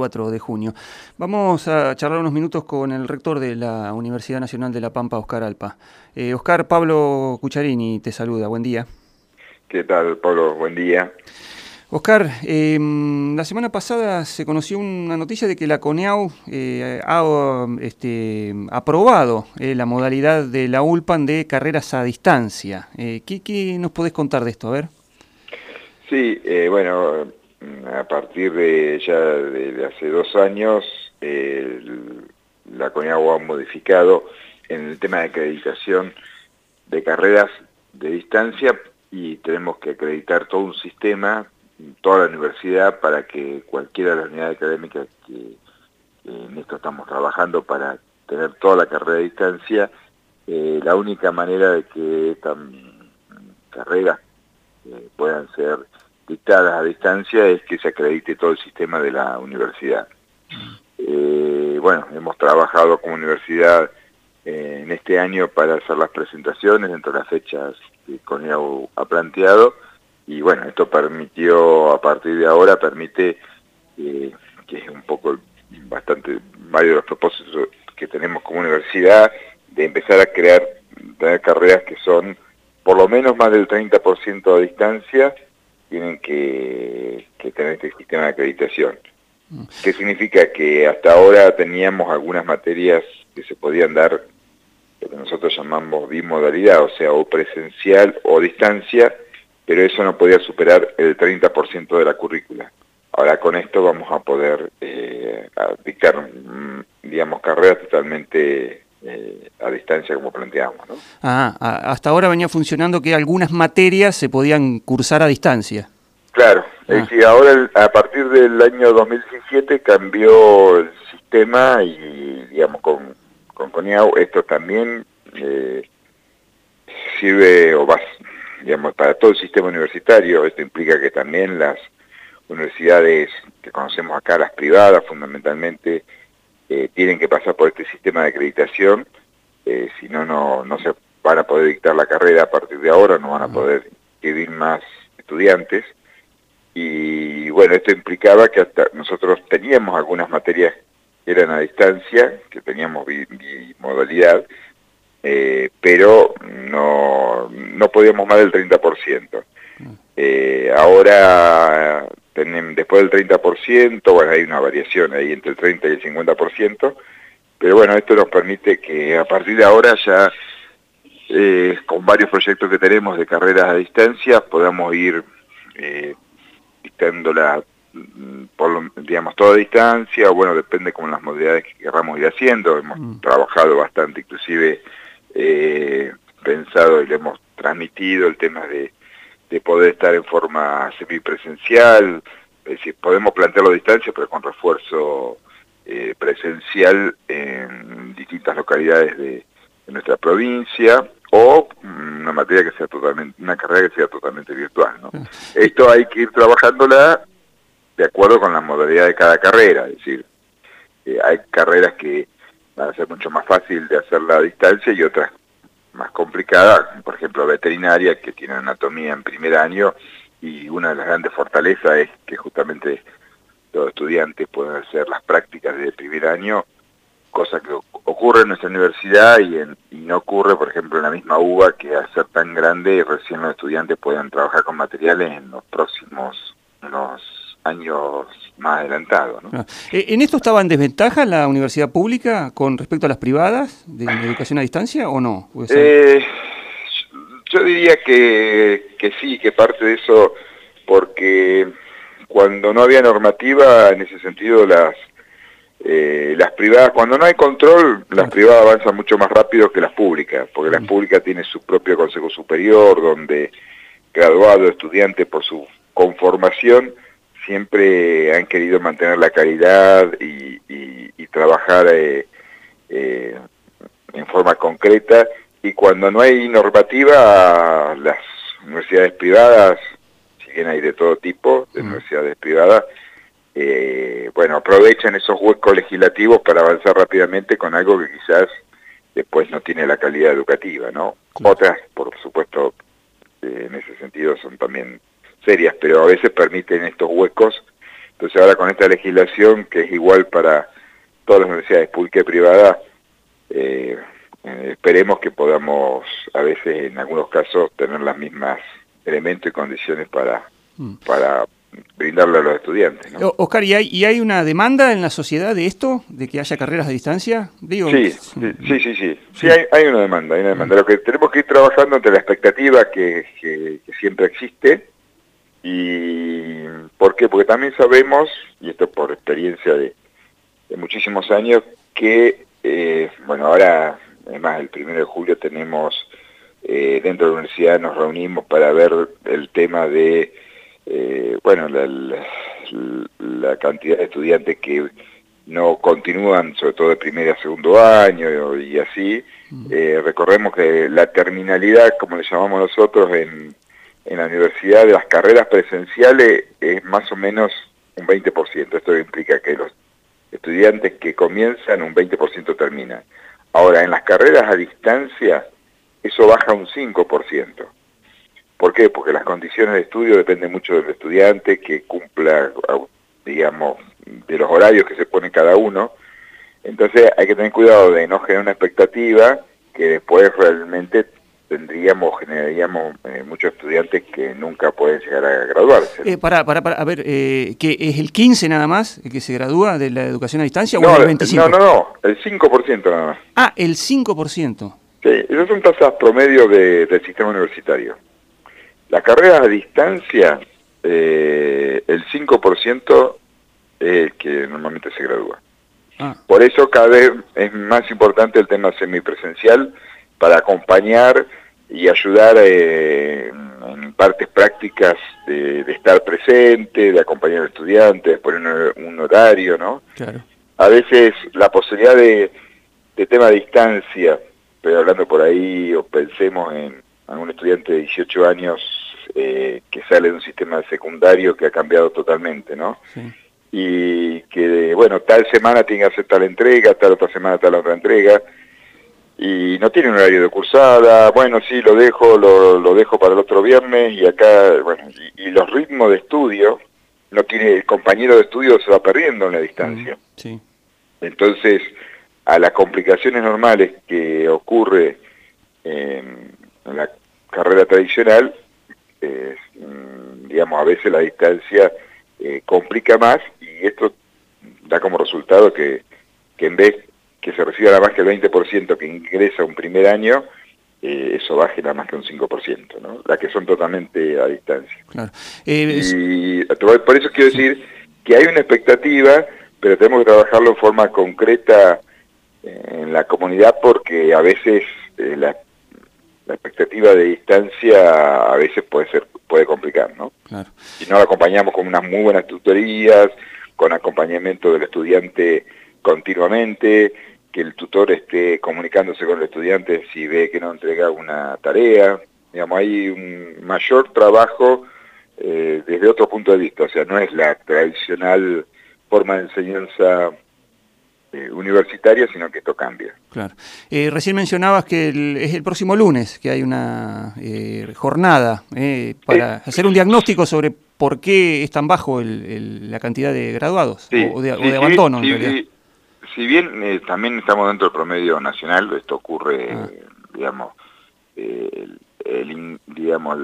24 de junio. Vamos a charlar unos minutos con el rector de la Universidad Nacional de La Pampa, Oscar Alpa. Eh, Oscar, Pablo Cucharini te saluda, buen día. ¿Qué tal, Pablo? Buen día. Oscar, em, la semana pasada se conoció una noticia de que la CONEAU eh, ha este, aprobado eh, la modalidad de la ULPAN de carreras a distancia. Eh, ¿qué, nos podés contar de esto? A ver. Sí, bueno, a partir de ya de, hace dos años, la CONEAU ha modificado en el tema de acreditación de carreras de distancia y tenemos que acreditar todo un sistema toda la universidad para que cualquiera de las unidades académicas que en esto estamos trabajando para tener toda la carrera a distancia, eh, la única manera de que estas carreras eh, puedan ser dictadas a distancia es que se acredite todo el sistema de la universidad. Eh, bueno, hemos trabajado como universidad en este año para hacer las presentaciones dentro de las fechas que CONIAU ha planteado, y bueno, esto permitió, a partir de ahora, permite, eh, que es un poco bastante, varios de los propósitos que tenemos como universidad, de empezar a crear, tener carreras que son por lo menos más del 30% a distancia, tienen que, tener este sistema de acreditación. Mm. ¿Qué significa? Que hasta ahora teníamos algunas materias que se podían dar, lo que nosotros llamamos bimodalidad, o sea, o presencial o distancia, pero eso no podía superar el 30% de la currícula. Ahora con esto vamos a poder eh, dictar, mm, digamos, carreras totalmente eh, a distancia como planteamos. ¿no? Ah, hasta ahora venía funcionando que algunas materias se podían cursar a distancia. Claro, es ah. decir, ahora a partir del año 2017 cambió el sistema y, digamos, con, con CONIAU esto también eh, sirve o va, digamos, para todo el sistema universitario. Esto implica que también las universidades que conocemos acá, las privadas fundamentalmente, eh, tienen que pasar por este sistema de acreditación, eh, si no, no se van a poder dictar la carrera a partir de ahora, no van a poder inscribir más estudiantes. Y bueno, esto implicaba que hasta nosotros teníamos algunas materias que eran a distancia, que teníamos bimodalidad, eh, pero no, no podíamos más del 30%. Eh, ahora, después del 30%, bueno, hay una variación ahí entre el 30 y el 50%, pero bueno, esto nos permite que a partir de ahora ya, eh, con varios proyectos que tenemos de carreras a distancia, podamos ir eh, dictándola mm, por digamos toda distancia, o bueno, depende con las modalidades que queramos ir haciendo, hemos mm. trabajado bastante inclusive eh, pensado y le hemos transmitido el tema de, poder estar en forma semipresencial, es decir, podemos plantearlo a distancia, pero con refuerzo eh, presencial en distintas localidades de, nuestra provincia, o una materia que sea totalmente, una carrera que sea totalmente virtual. ¿no? Esto hay que ir trabajándola de acuerdo con la modalidad de cada carrera, es decir, eh, hay carreras que va a ser mucho más fácil de hacerla a distancia y otras más complicadas, por ejemplo veterinaria, que tiene anatomía en primer año, y una de las grandes fortalezas es que justamente los estudiantes pueden hacer las prácticas de primer año, cosa que ocurre en nuestra universidad y, y no ocurre, por ejemplo, en la misma UBA, que al ser tan grande, recién los estudiantes pueden trabajar con materiales en los próximos unos años más adelantado. ¿no? Eh, ¿En esto estaba en desventaja la universidad pública con respecto a las privadas de educación a distancia o no? Eh, yo diría que, que sí, que parte de eso, porque cuando no había normativa, en ese sentido, las eh, las privadas, cuando no hay control, las privadas avanzan mucho más rápido que las públicas, porque las mm. públicas tienen su propio consejo superior, donde graduados, estudiantes, por su conformación, siempre han querido mantener la calidad y, trabajar eh, eh, en forma concreta. Y cuando no hay normativa las universidades privadas, si bien hay de todo tipo de universidades privadas, eh, bueno, aprovechan esos huecos legislativos para avanzar rápidamente con algo que quizás después no tiene la calidad educativa, ¿no? Otras, por supuesto, en ese sentido son también serias, pero a veces permiten estos huecos Entonces ahora con esta legislación, que es igual para todas las universidades públicas y privadas, eh, eh, esperemos que podamos a veces en algunos casos tener las mismas elementos y condiciones para, mm. para brindarle a los estudiantes. Oscar, ¿y hay, ¿y hay una demanda en la sociedad de esto, de que haya carreras a distancia? Digo, sí, sí, sí, sí, sí, hay, una demanda, hay una demanda. Lo que tenemos que ir trabajando entre la expectativa que, que, siempre existe y ¿por qué? Porque también sabemos, y esto por experiencia de, muchísimos años, que, eh, bueno, ahora, además el primero de julio tenemos, eh, dentro de la universidad nos reunimos para ver el tema de eh, bueno, la, cantidad de estudiantes que no continúan, sobre todo de primer a segundo año y así, mm. eh, recordemos que la terminalidad, como le llamamos nosotros en, en la universidad, de las carreras presenciales es más o menos un 20%. Esto implica que los estudiantes que comienzan un 20% terminan. Ahora, en las carreras a distancia, eso baja un 5%. ¿Por qué? Porque las condiciones de estudio dependen mucho del estudiante, que cumpla, digamos, de los horarios que se pone cada uno. Entonces hay que tener cuidado de no generar una expectativa que después realmente tendríamos, generaríamos eh, muchos estudiantes que nunca pueden llegar a graduarse. Eh, para, para, para, a ver, eh, ¿que es el 15 nada más que se gradúa de la educación a distancia o el 25%? No, no, no, el 5% nada más. Ah, el 5%. Sí, esas son tasas promedio de, del sistema universitario. Las carreras a distancia, eh, el 5% es el que normalmente se gradúa. Ah. Por eso cada vez es más importante el tema semipresencial para acompañar y ayudar eh, en partes prácticas de, estar presente, de acompañar al estudiante, de poner un, horario, ¿no? Claro. A veces la posibilidad de, de tema a distancia, pero hablando por ahí, o pensemos en algún estudiante de 18 años eh, que sale de un sistema secundario que ha cambiado totalmente, ¿no? Y que, bueno, tal semana tiene que hacer tal entrega, tal otra semana tal otra entrega, y no tiene un horario de cursada, bueno, sí, lo dejo, lo, lo dejo para el otro viernes, y acá, bueno, y, los ritmos de estudio, no tiene, el compañero de estudio se va perdiendo en la distancia. Sí. Entonces, a las complicaciones normales que ocurre en la carrera tradicional, Mm, digamos, a veces la distancia eh, complica más y esto da como resultado que, que en vez que se reciba nada más que el 20% que ingresa un primer año, eh, eso baje nada más que un 5%, ¿no? Las que son totalmente a distancia. Eh, y por eso quiero decir que hay una expectativa, pero tenemos que trabajarlo en forma concreta en la comunidad porque a veces la la expectativa de distancia a veces puede ser puede complicar, ¿no? Si no la acompañamos con unas muy buenas tutorías, con acompañamiento del estudiante continuamente, que el tutor esté comunicándose con el estudiante si ve que no entrega una tarea, digamos, hay un mayor trabajo eh, desde otro punto de vista, o sea, no es la tradicional forma de enseñanza eh, universitaria, sino que esto cambia. Claro. Eh, recién mencionabas que es el próximo lunes que hay una eh, jornada para hacer un diagnóstico sobre por qué es tan bajo la cantidad de graduados o, de, abandono, en realidad. Si bien también estamos dentro del promedio nacional, esto ocurre, ah. digamos, digamos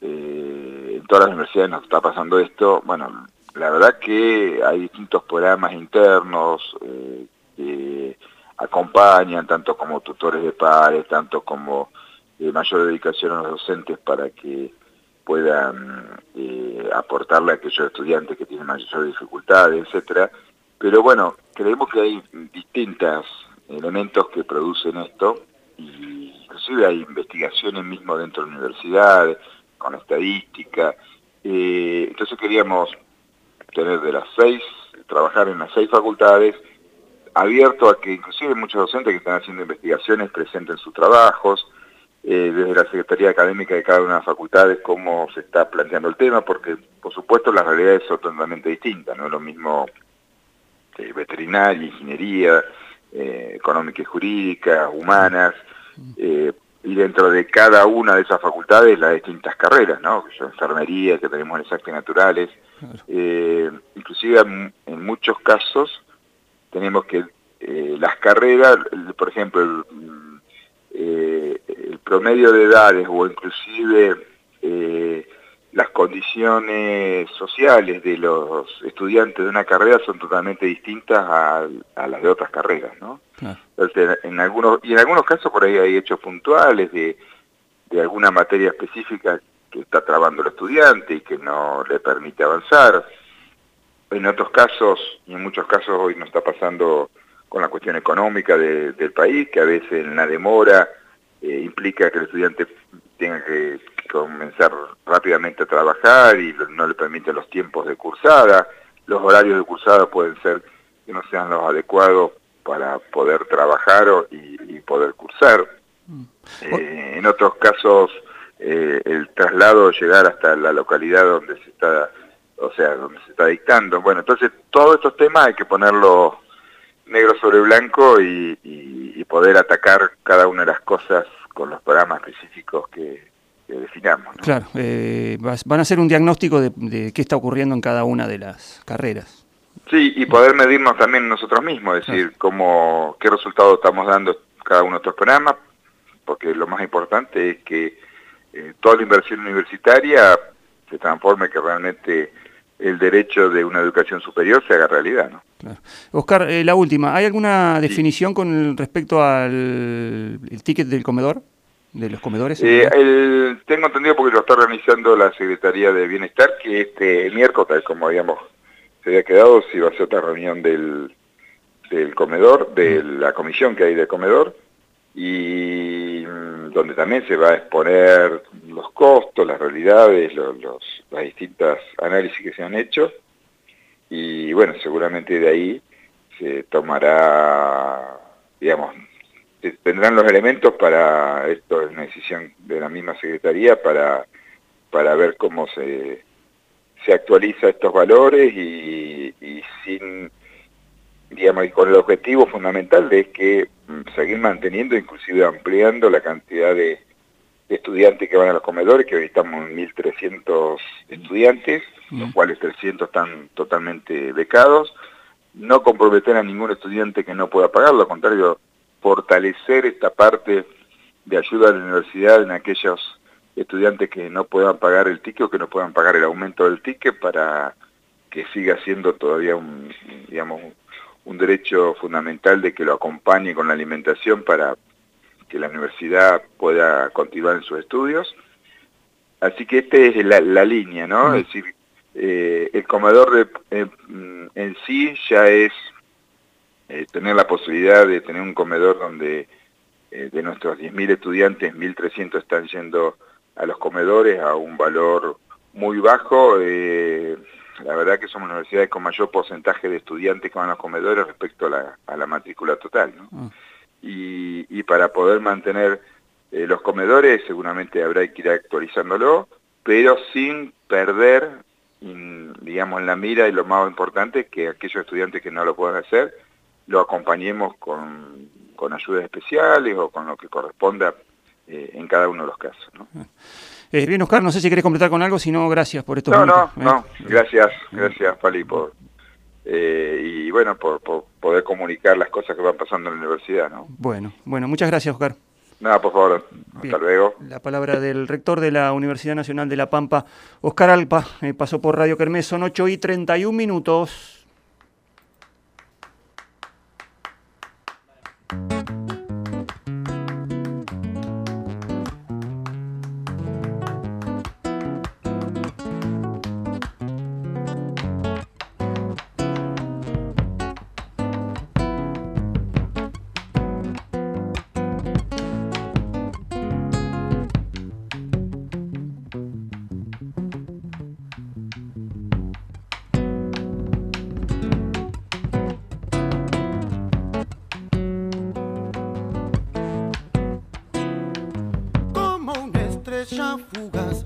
en todas las universidades nos está pasando esto, bueno, la verdad que hay distintos programas internos eh, que acompañan, tanto como tutores de pares, tanto como eh, mayor dedicación a los docentes para que puedan eh, aportarle a aquellos estudiantes que tienen mayor dificultades, etcétera. Pero bueno, creemos que hay distintos elementos que producen esto, y inclusive hay investigaciones mismo dentro de la con estadística. entonces queríamos tener de las seis, trabajar en las seis facultades, abierto a que inclusive muchos docentes que están haciendo investigaciones presenten sus trabajos, eh, desde la Secretaría Académica de cada una de las facultades, cómo se está planteando el tema, porque por supuesto las realidades son totalmente distintas, no es lo mismo eh, veterinaria, ingeniería, eh, económica y jurídica, humanas, y dentro de cada una de esas facultades las distintas carreras, ¿no? Que son enfermería, que tenemos en exactas naturales, Eh, inclusive en, muchos casos tenemos que eh, las carreras, por ejemplo, el, eh, el, promedio de edades o inclusive condiciones sociales de los estudiantes de una carrera son totalmente distintas a, las de otras carreras, ¿no? Entonces, en algunos, y en algunos casos por ahí hay hechos puntuales de, de alguna materia específica que está trabando el estudiante y que no le permite avanzar. En otros casos, y en muchos casos hoy no está pasando con la cuestión económica del país, que a veces en la demora eh, implica que el estudiante tenga que comenzar rápidamente a trabajar y no le permite los tiempos de cursada. Los horarios de cursada pueden ser que no sean los adecuados para poder trabajar y, poder cursar. Mm. Eh, en otros casos eh, el traslado, llegar hasta la localidad donde se está, o sea, donde se está dictando. Bueno, entonces todos estos temas hay que ponerlo negro sobre blanco y, poder atacar cada una de las cosas con los programas específicos que, definamos. Claro, eh, van a hacer un diagnóstico de, qué está ocurriendo en cada una de las carreras. Sí, y poder medirnos también nosotros mismos, es decir, cómo, qué resultados estamos dando cada uno de estos programas, porque lo más importante es que eh, toda la inversión universitaria se transforme, que realmente el derecho de una educación superior se haga realidad. ¿no? Oscar, eh, la última, ¿hay alguna definición con respecto al ticket del comedor? ¿De los comedores? Eh, tengo entendido porque lo está organizando la Secretaría de Bienestar, que este miércoles, como habíamos, se había quedado, si va a ser otra reunión del, del comedor, de mm. la comisión que hay del comedor, y mm, donde también se va a exponer los costos, las realidades, los, las distintas análisis que se han hecho y bueno, seguramente de ahí se tomará, digamos, tendrán los elementos para, esto es una decisión de la misma Secretaría, para, para ver cómo se, se actualiza estos valores y, y sin digamos, y con el objetivo fundamental de que mm, seguir manteniendo, inclusive ampliando la cantidad de, estudiantes que van a los comedores, que hoy estamos en 1.300 estudiantes, los cuales 300 están totalmente becados, no comprometer a ningún estudiante que no pueda pagarlo, al contrario, fortalecer esta parte de ayuda a la universidad en aquellos estudiantes que no puedan pagar el ticket o que no puedan pagar el aumento del ticket para que siga siendo todavía un, digamos, un derecho fundamental de que lo acompañe con la alimentación para que la universidad pueda continuar en sus estudios. Así que esta es la, línea, ¿no? Es decir, eh, el comedor eh, en sí ya es eh, tener la posibilidad de tener un comedor donde de nuestros 10.000 estudiantes, 1.300 están yendo a los comedores a un valor muy bajo, la verdad que somos universidades con mayor porcentaje de estudiantes que van a los comedores respecto a la, matrícula total. ¿no? Ah. Y, para poder mantener eh, los comedores seguramente habrá que ir actualizándolo, pero sin perder, digamos, en la mira y lo más importante que aquellos estudiantes que no lo puedan hacer, lo acompañemos con, con ayudas especiales o con lo que corresponda eh, en cada uno de los casos. ¿no? Eh, bien, Oscar, no sé si querés completar con algo, si no, gracias por esto. No, no, no, gracias, gracias, Pali, por... Eh, y bueno, por, poder comunicar las cosas que van pasando en la universidad, ¿no? Bueno, bueno, muchas gracias, Oscar. Nada, por favor. Hasta luego. La palabra del rector de la Universidad Nacional de La Pampa, Oscar Alpa, eh, pasó por Radio Kermés, son 8 y 31 minutos. fugas